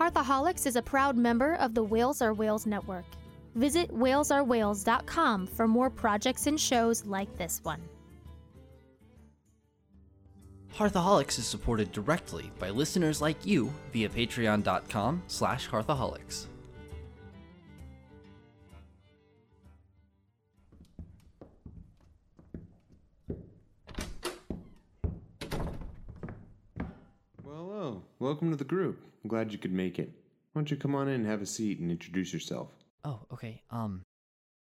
Hearthaholics is a proud member of the Whales Are Whales Network. Visit whalesareWhales.com for more projects and shows like this one. Hearthaholics is supported directly by listeners like you via patreon.com slash hearthaholics. Welcome to the group. I'm glad you could make it. Why don't you come on in and have a seat and introduce yourself? Oh, okay. Um,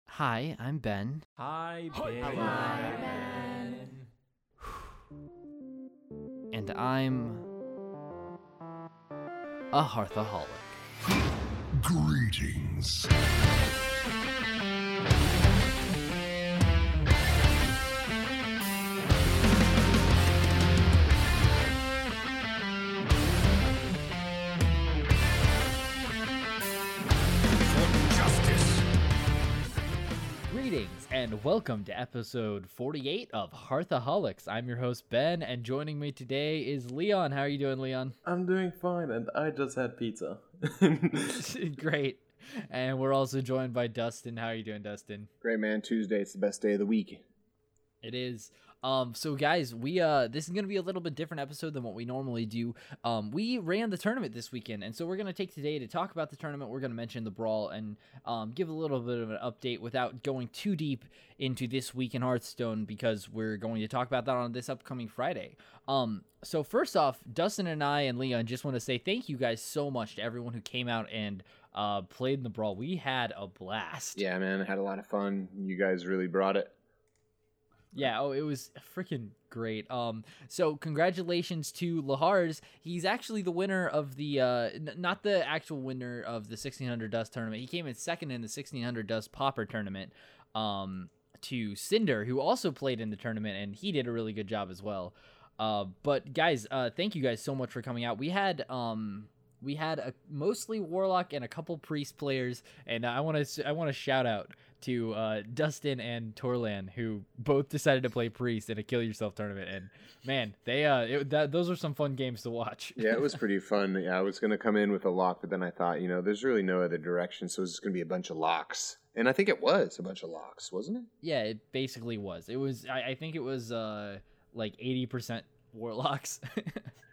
hi, I'm Ben. Hi, Ben. And I'm a Hearthaholic. Greetings. And welcome to episode 48 of Hearthaholics. I'm your host Ben, and joining me today is Leon. How are you doing, Leon? I'm doing fine, and I just had pizza. Great. And we're also joined by Dustin. How are you doing, Dustin? Great man, Tuesday. It's the best day of the week. It is. Um, so guys, we uh this is gonna be a little bit different episode than what we normally do. Um, we ran the tournament this weekend, and so we're gonna take today to talk about the tournament. We're gonna mention the brawl and um give a little bit of an update without going too deep into this week in Hearthstone because we're going to talk about that on this upcoming Friday. Um, so first off, Dustin and I and Leon just want to say thank you guys so much to everyone who came out and uh played in the brawl. We had a blast. Yeah, man, I had a lot of fun. You guys really brought it. Yeah, oh, it was freaking great. Um, so congratulations to Lahars. He's actually the winner of the uh, n- not the actual winner of the 1600 Dust tournament. He came in second in the 1600 Dust Popper tournament. Um, to Cinder, who also played in the tournament, and he did a really good job as well. Uh, but guys, uh, thank you guys so much for coming out. We had um, we had a mostly warlock and a couple priest players, and I want to I want to shout out to uh, Dustin and Torlan who both decided to play priest in a kill yourself tournament, and man, they uh, it, that, those are some fun games to watch. Yeah, it was pretty fun. Yeah, I was gonna come in with a lock, but then I thought, you know, there's really no other direction, so it's just gonna be a bunch of locks. And I think it was a bunch of locks, wasn't it? yeah, it basically was. It was I, I think it was uh like eighty percent warlocks.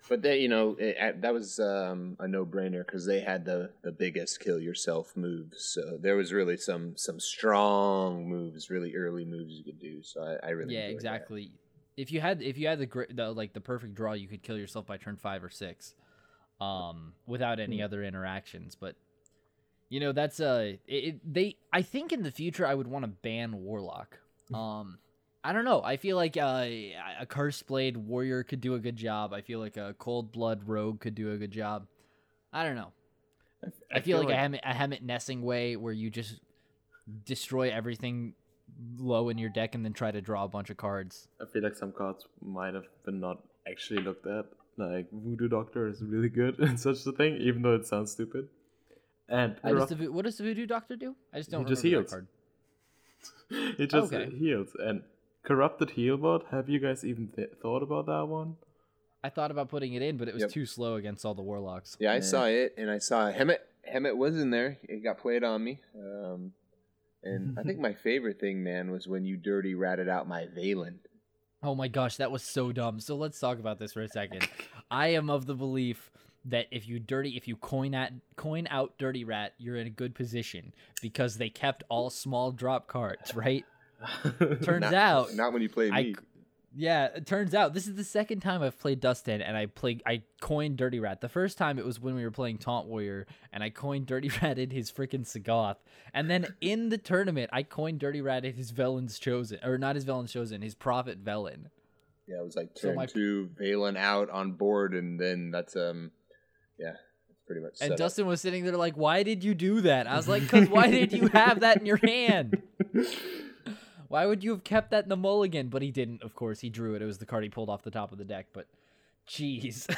But they, you know, it, uh, that was um, a no-brainer because they had the the biggest kill yourself moves. So there was really some some strong moves, really early moves you could do. So I, I really yeah, enjoyed that. exactly. If you had if you had the, the like the perfect draw, you could kill yourself by turn five or six, um, without any Hmm. other interactions. But you know that's uh, it, it, they. I think in the future I would want to ban Warlock. Um, I don't know. I feel like uh, a Cursed Blade Warrior could do a good job. I feel like a Cold Blood Rogue could do a good job. I don't know. I, feel, like, a Hemet, a Hemet Nesingwary where you just destroy everything low in your deck and then try to draw a bunch of cards. I feel like some cards might have been not actually looked at. Like Voodoo Doctor is really good and such a thing, even though it sounds stupid. And I just, the what does the Voodoo Doctor do? I just don't He just remember that heals. card. it just Okay. heals. And Corrupted Healbot, have you guys even th- thought about that one? I thought about putting it in, but it was Yep. too slow against all the warlocks. Yeah, I Yeah. saw it, and I saw Hemet. Hemet was in there. It got played on me. Um, and I think my favorite thing, man, was when you dirty ratted out my Velen. Oh my gosh, that was so dumb. So let's talk about this for a second. I am of the belief that if you dirty if you coin at coin out dirty rat, you're in a good position because they kept all small drop cards, right? Turns Not- out Not when you play I me. yeah, it turns out this is the second time I've played Dustin and I played I coined Dirty Rat. The first time it was when we were playing Taunt Warrior and I coined Dirty Rat in his freaking Sagoth. And then in the tournament I coined Dirty Rat in his Velen's Chosen or not his Velen's Chosen, his Prophet Velen. Yeah, it was like So turn my- two, Velen out on board, and then that's um, yeah, that's pretty much. And set up. Dustin was sitting there like, "Why did you do that?" I was like, "Cuz why did you have that in your hand?" Why would you have kept that in the mulligan? But he didn't, of course. He drew it. It was the card he pulled off the top of the deck. But, jeez.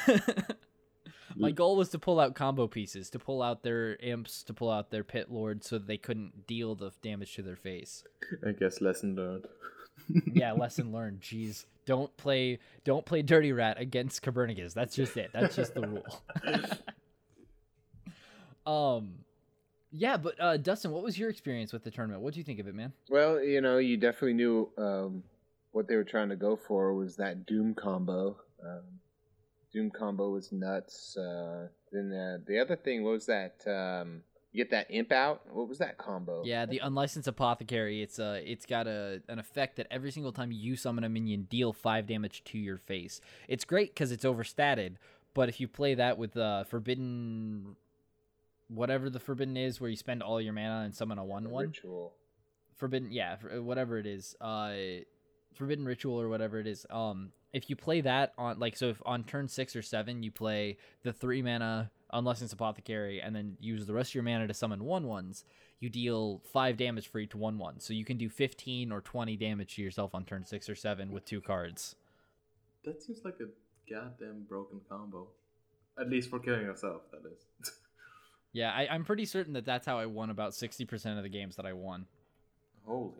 My goal was to pull out combo pieces, to pull out their imps, to pull out their pit lord, so that they couldn't deal the damage to their face. I guess lesson learned. Yeah, lesson learned. Jeez, don't play, don't play Dirty Rat against Copernicus. That's just it. That's just the rule. Um, yeah, but uh, Dustin, what was your experience with the tournament? What do you think of it, man? Well, you know, you definitely knew um, what they were trying to go for was that Doom combo. Um, Doom combo was nuts. Uh, then uh, the other thing what was that um, you get that imp out. What was that combo? Yeah, the unlicensed apothecary. It's uh, it's got a an effect that every single time you summon a minion, deal five damage to your face. It's great because it's overstated. But if you play that with uh, forbidden, whatever the forbidden is, where you spend all your mana and summon a one one, ritual. forbidden yeah whatever it is uh forbidden ritual or whatever it is um if you play that on like so if on turn six or seven you play the three mana unlicensed apothecary and then use the rest of your mana to summon one ones you deal five damage for each one one so you can do 15 or 20 damage to yourself on turn six or seven with two cards That seems like a goddamn broken combo. At least for killing yourself, that is. yeah I, i'm pretty certain that that's how i won about 60% of the games that i won Holy.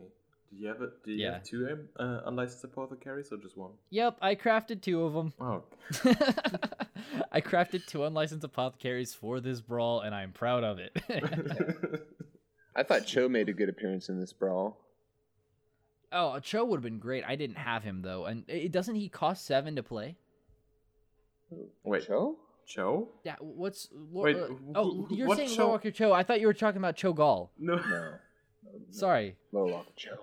Did you have a, did you Yeah. have two um, uh, unlicensed apothecaries or just one? yep i crafted two of them Oh, I crafted two unlicensed apothecaries for this brawl, and I'm proud of it. I thought Cho made a good appearance in this brawl. oh, Cho would have been great. I didn't have him though, and it doesn't he cost seven to play? wait. Cho? Cho? Yeah. What's Lo- Wait, uh, oh, wh- you're saying Cho? Lorewalker Cho? I thought you were talking about Cho'gall. No. No. Sorry, Lorewalker Cho.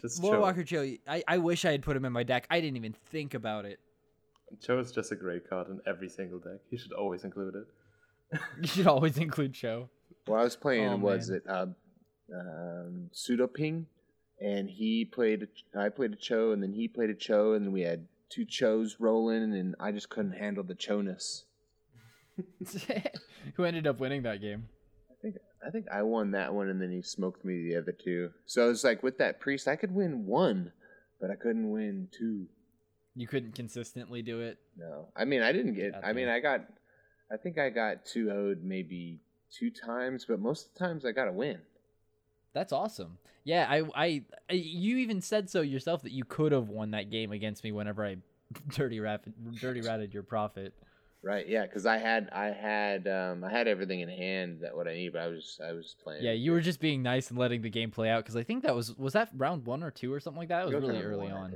Just Lord Cho. Walker Cho. I, I wish I had put him in my deck. I didn't even think about it. Cho is just a great card in every single deck. You should always include it. You should always include Cho. Well, I was playing. Oh, was man. it uh, um, Pseudoping? And he played. A, I played a Cho, and then he played a Cho, and then we had two Chos rolling, and I just couldn't handle the Choness. Who ended up winning that game? I think I think I won that one, and then he smoked me the other two. So it's like with that priest, I could win one, but I couldn't win two. You couldn't consistently do it. No, I mean I didn't get. I mean I got. I think I got two owed maybe two times, but most of the times I got a win. That's awesome. Yeah, I, I, I- you even said so yourself that you could have won that game against me whenever I dirty rat, dirty ratted your prophet. Right? Yeah, because I had I had um I had everything in hand that what I need, but I was I was playing. Yeah, you were just being nice and letting the game play out because I think that was was that round one or two or something like that. It was really early one, on.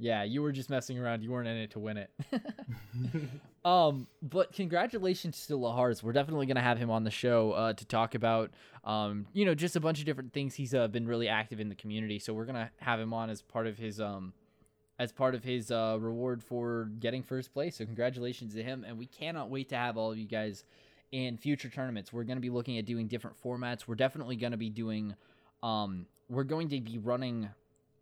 Yeah, you were just messing around. You weren't in it to win it. um, but congratulations to Lahars. We're definitely gonna have him on the show uh, to talk about, um, you know, just a bunch of different things. He's uh, been really active in the community, so we're gonna have him on as part of his um, as part of his uh, reward for getting first place. So congratulations to him, and we cannot wait to have all of you guys in future tournaments. We're gonna be looking at doing different formats. We're definitely gonna be doing, um, we're going to be running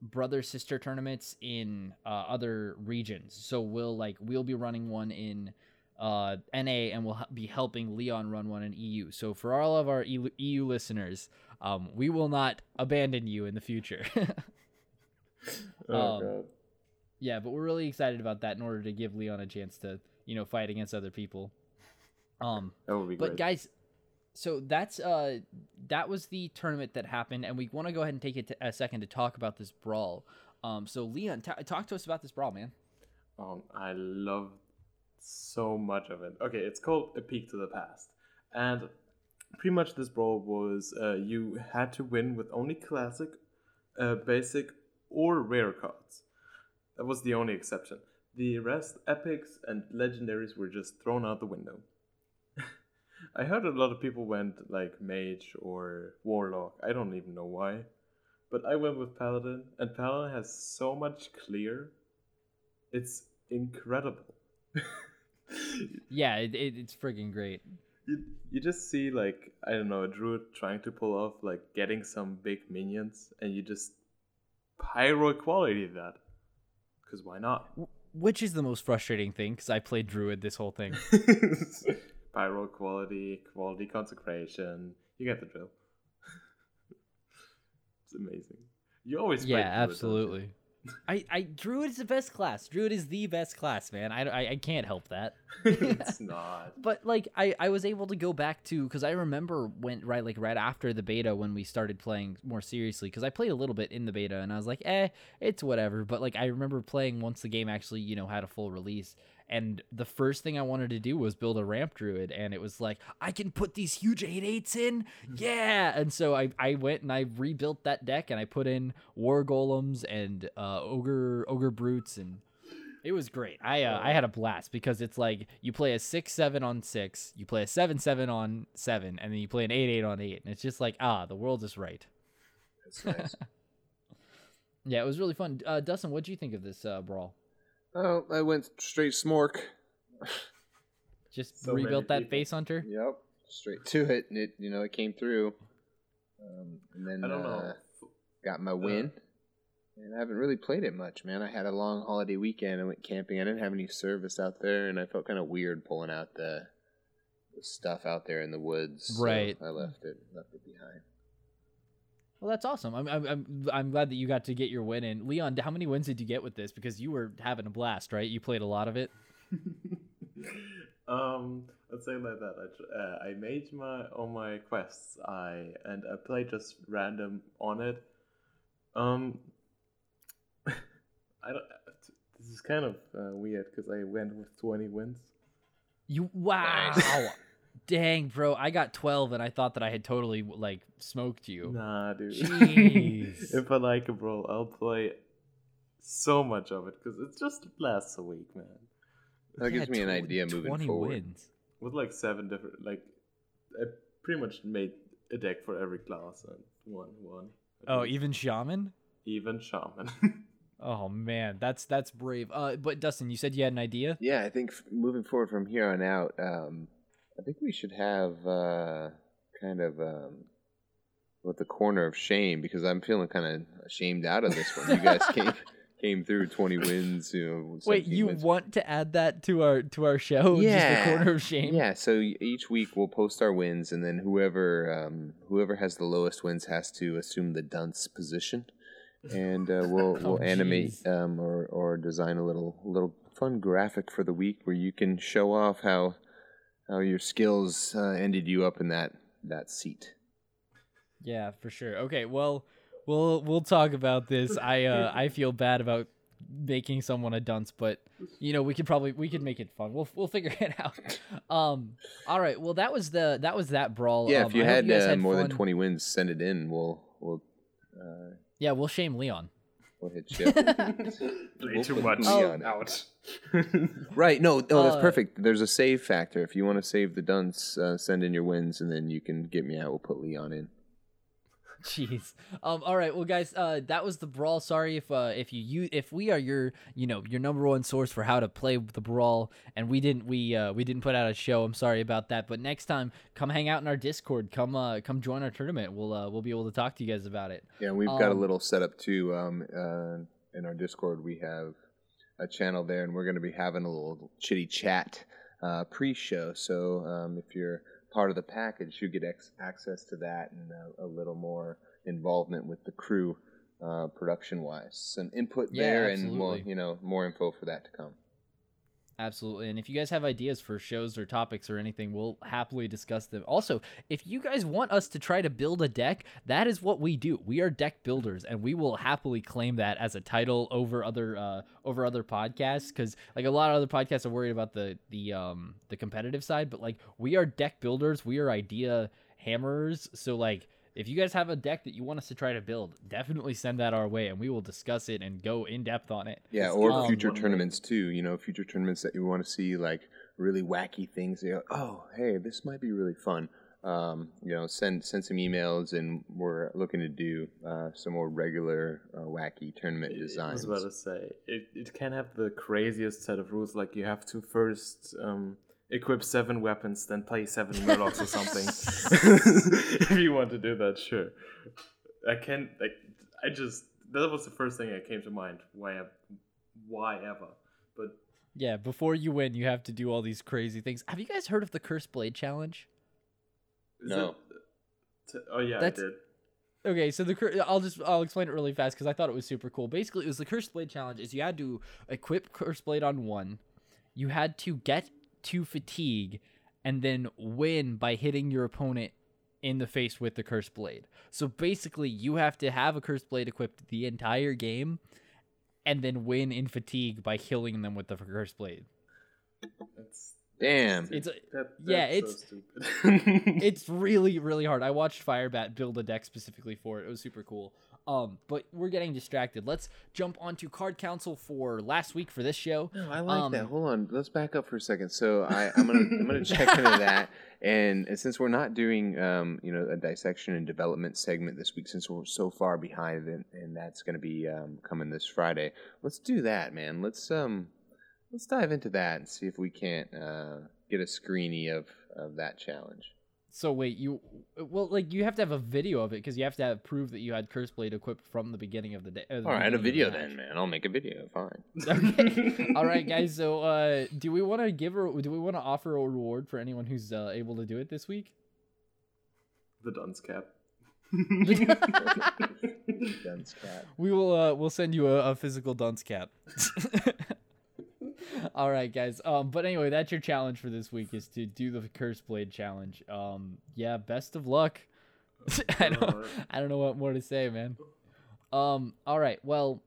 brother sister tournaments in uh, other regions. So we'll like we'll be running one in uh, NA and we'll be helping Leon run one in EU. So for all of our EU, EU listeners, um, we will not abandon you in the future. Oh, Um, God. Yeah, but we're really excited about that in order to give Leon a chance to you know fight against other people. Um, That would be but great. guys, so that's uh that was the tournament that happened, and we want to go ahead and take it a second to talk about this brawl. Um, so Leon, ta talk to us about this brawl, man. Um, I love so much of it. Okay, it's called A Peek to the Past. And pretty much this brawl was uh, you had to win with only classic, uh, basic, or rare cards. That was the only exception. The rest, epics and legendaries, were just thrown out the window. I heard a lot of people went like mage or warlock. I don't even know why. But I went with paladin, and paladin has so much clear it's incredible. Yeah, it, it, it's friggin' great. you, you just see like I don't know a druid trying to pull off like getting some big minions, and you just pyro equality that. Because why not? Which is the most frustrating thing because I played druid this whole thing. pyro equality, equality consecration. You get the drill. it's amazing. You always play yeah, druid, don't you? absolutely. I, I druid is the best class. Druid is the best class, man. I, I, I can't help that. it's not. but like I, I was able to go back to because I remember when right like right after the beta when we started playing more seriously because I played a little bit in the beta and I was like eh it's whatever but like I remember playing once the game actually you know had a full release and the first thing I wanted to do was build a ramp druid, and it was like I can put these huge eight eights in, yeah. And so I I went and I rebuilt that deck, and I put in war golems and uh, ogre ogre brutes, and it was great. I uh, I had a blast because it's like you play a six seven on six, you play a seven seven on seven, and then you play an eight eight on eight, and it's just like ah, the world is right. Nice. Yeah, it was really fun. Uh, Dustin, what do you think of this uh, brawl? Oh, I went straight smork. Just So many rebuilt that people. face hunter. Yep, straight to it, and it you know it came through. Um, and then I don't know. uh, got my win. and I haven't really played it much, man. I had a long holiday weekend. I went camping. I didn't have any service out there, and I felt kind of weird pulling out the, the stuff out there in the woods. so Right. I left it left it behind. Well, that's awesome. I'm, I'm I'm I'm glad that you got to get your win in. Leon, how many wins did you get with this? Because you were having a blast, right? You played a lot of it. um, let's say like that. I, uh, I made my all my quests. I and I played just random on it. Um, I don't. This is kind of uh, weird because I went with twenty wins. You wow. Dang, bro, I got 12 and I thought that I had totally like smoked you. Nah, dude. Jeez. if I like it, bro, I'll play so much of it because it just lasts a week, man. That gives Yeah, me an idea moving 20 forward. wins. With like seven different, like I pretty much made a deck for every class and one one. Oh, even shaman? even shaman. Oh man, that's that's brave. Uh, but Dustin, you said you had an idea. Yeah, I think f- moving forward from here on out, um, I think we should have uh, kind of um, with the corner of shame because I'm feeling kind of ashamed out of this one. You guys came came through 20 wins. You know, Wait, you wins. want to add that to our to our show? Yeah. Just the corner of shame. Yeah, so each week we'll post our wins, and then whoever um, whoever has the lowest wins has to assume the dunce position, and uh, we'll Oh, we'll animate um, or or design a little little fun graphic for the week where you can show off how how your skills uh, ended you up in that that seat. Yeah, for sure. Okay, well, we'll we'll talk about this. I uh I feel bad about making someone a dunce, but you know we could probably we could make it fun. We'll we'll figure it out. Um. All right. Well, that was the that was that brawl. Yeah, Um, if you I had, guys uh, more than 20 wins, send it in. We'll we'll uh, Yeah, we'll shame Leon. we'll hit you. up. Play We'll too much. Leon Out. Right. No, no, that's perfect. There's a save factor. If you want to save the dunce, uh, send in your wins, and then you can get me out. We'll put Leon in. Jeez. Um. All right. Well, guys. Uh. That was the brawl. Sorry if uh if you, you if we are your you know your number one source for how to play the brawl and we didn't we uh we didn't put out a show. I'm sorry about that. But next time, come hang out in our Discord. Come uh come join our tournament. We'll uh we'll be able to talk to you guys about it. Yeah, we've got a Um, little setup too. Um, uh, in our Discord, we have a channel there, and we're going to be having a little chitty chat uh, pre-show. So um, if you're part of the package, you get ex- access to that and uh, a little more involvement with the crew, uh, production-wise. Some input Yeah, there, and more, you know, more info for that to come. Absolutely. And if you guys have ideas for shows or topics or anything, we'll happily discuss them. Also, if you guys want us to try to build a deck, that is what we do. We are deck builders and we will happily claim that as a title over other uh over other podcasts cuz like a lot of other podcasts are worried about the the um the competitive side, but like we are deck builders, we are idea hammerers. So like if you guys have a deck that you want us to try to build, definitely send that our way and we will discuss it and go in depth on it. Yeah, or give future tournaments too. You know, future tournaments that you want to see like really wacky things. You know, oh, hey, this might be really fun. Um, you know, send send some emails, and we're looking to do uh, some more regular uh, wacky tournament I designs. was about to say it, it can have the craziest set of rules. Like you have to first um, equip seven weapons, then play seven murlocs or something. if you want to do that, sure. I can like I just that was the first thing that came to mind. Why why ever? But Yeah, before you win, you have to do all these crazy things. Have you guys heard of the Cursed Blade Challenge? No. it- t- oh yeah, That's- I did. Okay, so the cur- I'll just I'll explain it really fast because I thought it was super cool. Basically, it was the Cursed Blade Challenge. Is you had to equip Cursed Blade on one, you had to get to fatigue, and then win by hitting your opponent in the face with the Cursed Blade. So basically, you have to have a Cursed Blade equipped the entire game, and then win in fatigue by killing them with the Cursed Blade. It's, Damn. It's a, that, Yeah, it's so stupid. it's really really hard. I watched Firebat build a deck specifically for it. It was super cool. Um, but we're getting distracted. Let's jump onto card council for last week for this show. No, I like Um, that. Hold on, let's back up for a second. So I, I'm gonna I'm gonna check into that, and, and since we're not doing um, you know a dissection and development segment this week, since we're so far behind, and, and that's gonna be um, coming this Friday, let's do that, man. Let's um let's dive into that and see if we can't uh, get a screeny of of that challenge. So wait, you well like you have to have a video of it because you have to have proof that you had Curse Blade equipped from the beginning of the day. All right, a video then, man. I'll make a video. Fine. Okay. All right, guys. So, uh, do we want to give or do we want to offer a reward for anyone who's uh, able to do it this week? the dunce cap. Dunce cat. We will. Uh, we'll send you a, a physical dunce cap. All right, guys. Um, but anyway, that's your challenge for this week is to do the Curse Blade challenge. Um, yeah. Best of luck. I don't. I don't know what more to say, man. Um. All right. Well.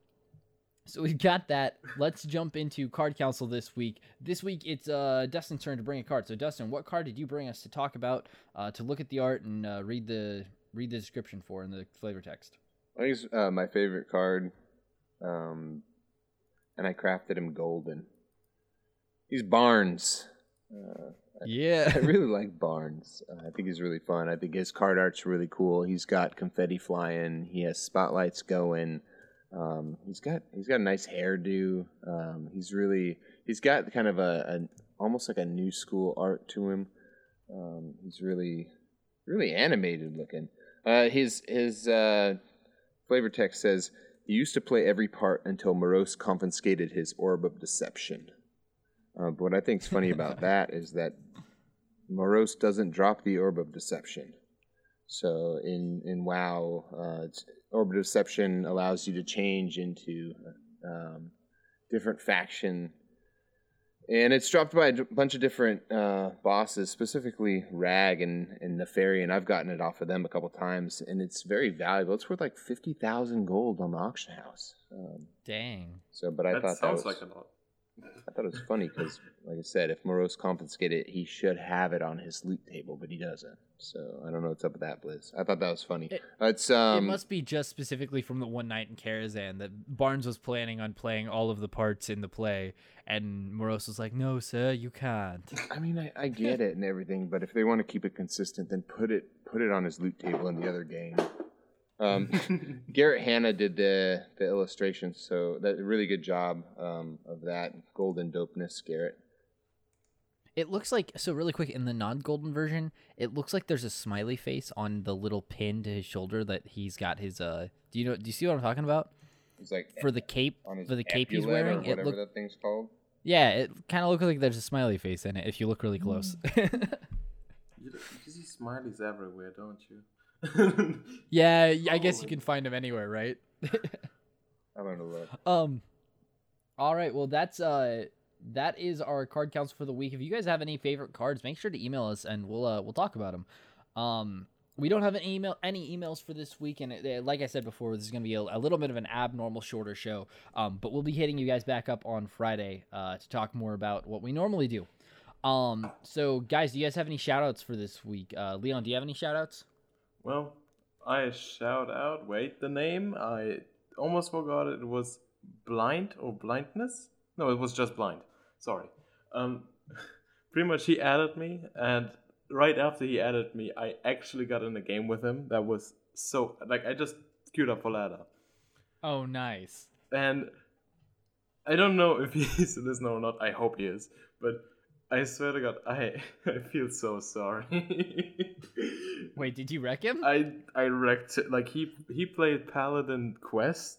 So we've got that. Let's jump into card council this week. This week it's uh Dustin's turn to bring a card. So Dustin, what card did you bring us to talk about, uh, to look at the art and uh, read the read the description for in the flavor text? I think it's uh, my favorite card, um, and I crafted him golden. He's Barnes. Uh, Yeah. I really like Barnes. Uh, I think he's really fun. I think his card art's really cool. He's got confetti flying. He has spotlights going. Um, he's got he's got a nice hairdo. Um, he's really he's got kind of a, a almost like a new school art to him. Um, he's really really animated looking. Uh, his his uh, flavor text says he used to play every part until Moroes confiscated his orb of deception. Uh, but what I think is funny about that is that Moroes doesn't drop the orb of deception. So in in WoW, uh, it's, orb of deception allows you to change into um, different faction, and it's dropped by a d- bunch of different uh, bosses, specifically Rag and and Nefarian. I've gotten it off of them a couple times, and it's very valuable. It's worth like fifty thousand gold on the auction house. Um, Dang. so, but I that thought that sounds was, like a lot. I thought it was funny because, like I said, if Moroes confiscated it, he should have it on his loot table, but he doesn't. So I don't know what's up with that, Blizz. I thought that was funny. It- it's um, it must be just specifically from the one night in Karazhan that Barnes was planning on playing all of the parts in the play, and Moroes was like, "No, sir, you can't." I mean, I, I get it and everything, but if they want to keep it consistent, then put it put it on his loot table in the other game. Um, Garrett Hanna did the the illustrations, so that a really good job um, of that golden dopeness, Garrett. It looks like so really quick in the non-golden version. It looks like there's a smiley face on the little pin to his shoulder that he's got his. Uh, do you know? Do you see what I'm talking about? It's like For the cape, on his for the cape he's epaulette or wearing, it whatever look that thing's called. yeah, it kind of looks like there's a smiley face in it if you look really close. You, you see smileys everywhere, don't you? yeah, I guess you can find them anywhere, right? I'm gonna look. Um. All right. Well, that's uh, that is our card counts for the week. If you guys have any favorite cards, make sure to email us and we'll uh, we'll talk about them. Um, we don't have an email any emails for this week, and it, like I said before, this is gonna be a, a little bit of an abnormal shorter show. Um, but we'll be hitting you guys back up on Friday uh, to talk more about what we normally do. Um, so guys, do you guys have any shout outs for this week? Uh, Leon, do you have any shout outs? Well, I shout out. Wait, the name I almost forgot. It was blind or blindness. No, it was just blind. Sorry. Um, pretty much he added me, and right after he added me, I actually got in a game with him. That was so like I just queued up for ladder. Oh, nice. And I don't know if he's a listener or not. I hope he is. But I swear to God, I I feel so sorry. Wait, did you wreck him? I I wrecked it. Like he he played Paladin Quest,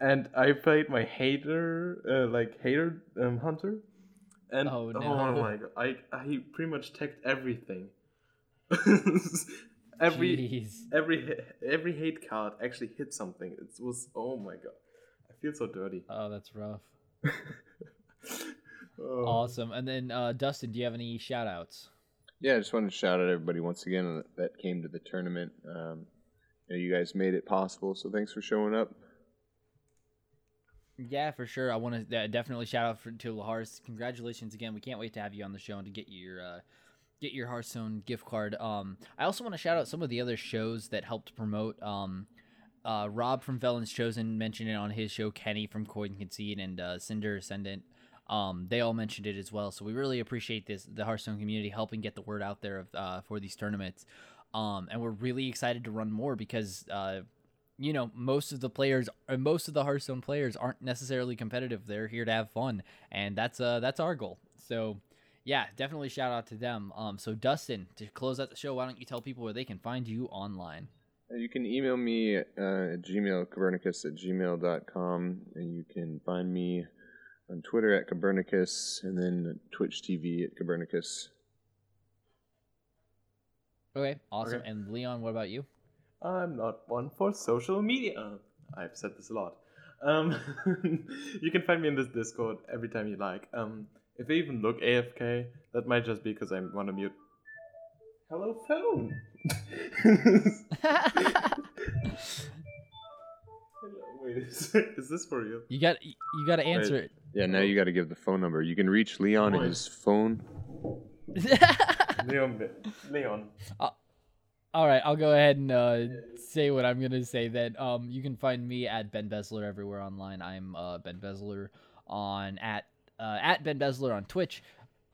and I played my hater uh, like hater um, hunter, and Oh, oh, no. my god, I I pretty much teched everything. every Jeez. every every hate card actually hit something. It was oh my god, I feel so dirty. Oh, that's rough. Oh. Awesome. And then uh, Dustin, do you have any shout outs? Yeah, I just wanted to shout out everybody once again that came to the tournament. Um, you, know, you guys made it possible, so thanks for showing up. Yeah, for sure. I want to uh, definitely shout out for, to Lahars. Congratulations again. We can't wait to have you on the show and to get your uh, get your Hearthstone gift card. Um, I also want to shout out some of the other shows that helped promote. Um, uh, Rob from Velen's Chosen mentioned it on his show. Kenny from Coin Concede and uh, Cinder Ascendant. Um, they all mentioned it as well. So we really appreciate this the Hearthstone community helping get the word out there of, uh, for these tournaments. Um, and we're really excited to run more because uh, you know most of the players uh, most of the Hearthstone players aren't necessarily competitive. They're here to have fun, and that's uh that's our goal. So yeah, definitely shout out to them. Um, so Dustin, to close out the show, why don't you tell people where they can find you online? Uh, You can email me uh, at gmail, Copernicus at gmail.com, and you can find me on Twitter at Copernicus, and then Twitch TV at Copernicus. Okay, awesome. Okay. And Leon, what about you? I'm not one for social media. I've said this a lot. Um, you can find me in this Discord every time you like. Um, if I even look AFK, that might just be because I want to mute. Hello, phone. Hello, wait, is, is this for you? You got you got to answer it. Yeah, now you got to give the phone number. You can reach Leon at his phone. Leon. Leon. All right, I'll go ahead and uh, say what I'm gonna say. That um, you can find me at Ben Besler everywhere online. I'm uh, Ben Besler on at uh, at Ben Besler on Twitch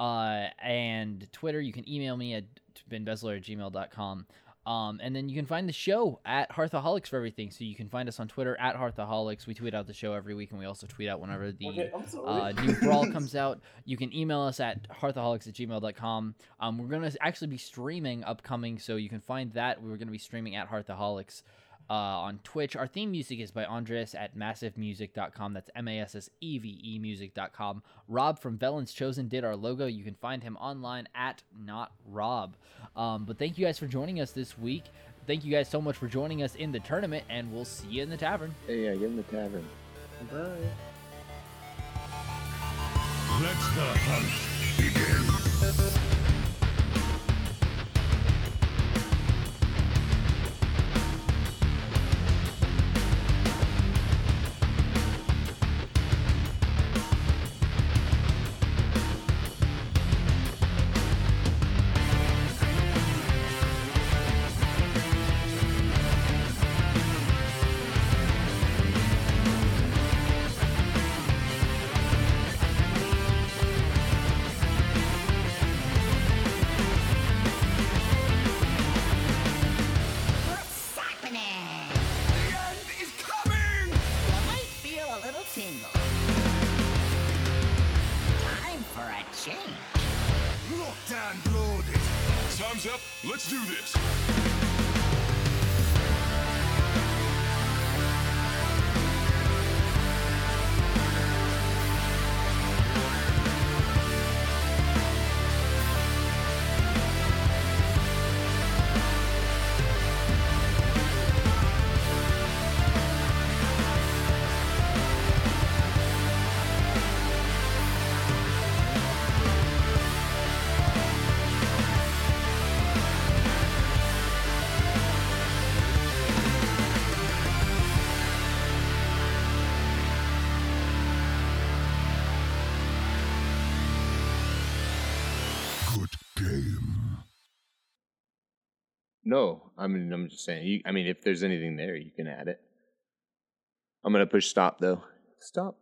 uh, and Twitter. You can email me at benbesler at gmail.com. Um, and then you can find the show at Hearthaholics for everything. So you can find us on Twitter at Hearthaholics. We tweet out the show every week, and we also tweet out whenever the Okay, uh, new brawl comes out. You can email us at hearthaholics at gmail.com. Um, we're going to actually be streaming upcoming, so you can find that. We're going to be streaming at Hearthaholics uh, on Twitch. Our theme music is by Andres at massivemusic.com. That's M A S S E V E music.com. Rob from Velen's Chosen did our logo. You can find him online at not Rob. Um, but thank you guys for joining us this week. Thank you guys so much for joining us in the tournament, and we'll see you in the tavern. Hey, yeah, give him the tavern. Bye. Let the hunt begin. No, I mean, I'm just saying. You, I mean, if there's anything there, you can add it. I'm gonna push stop though. Stop.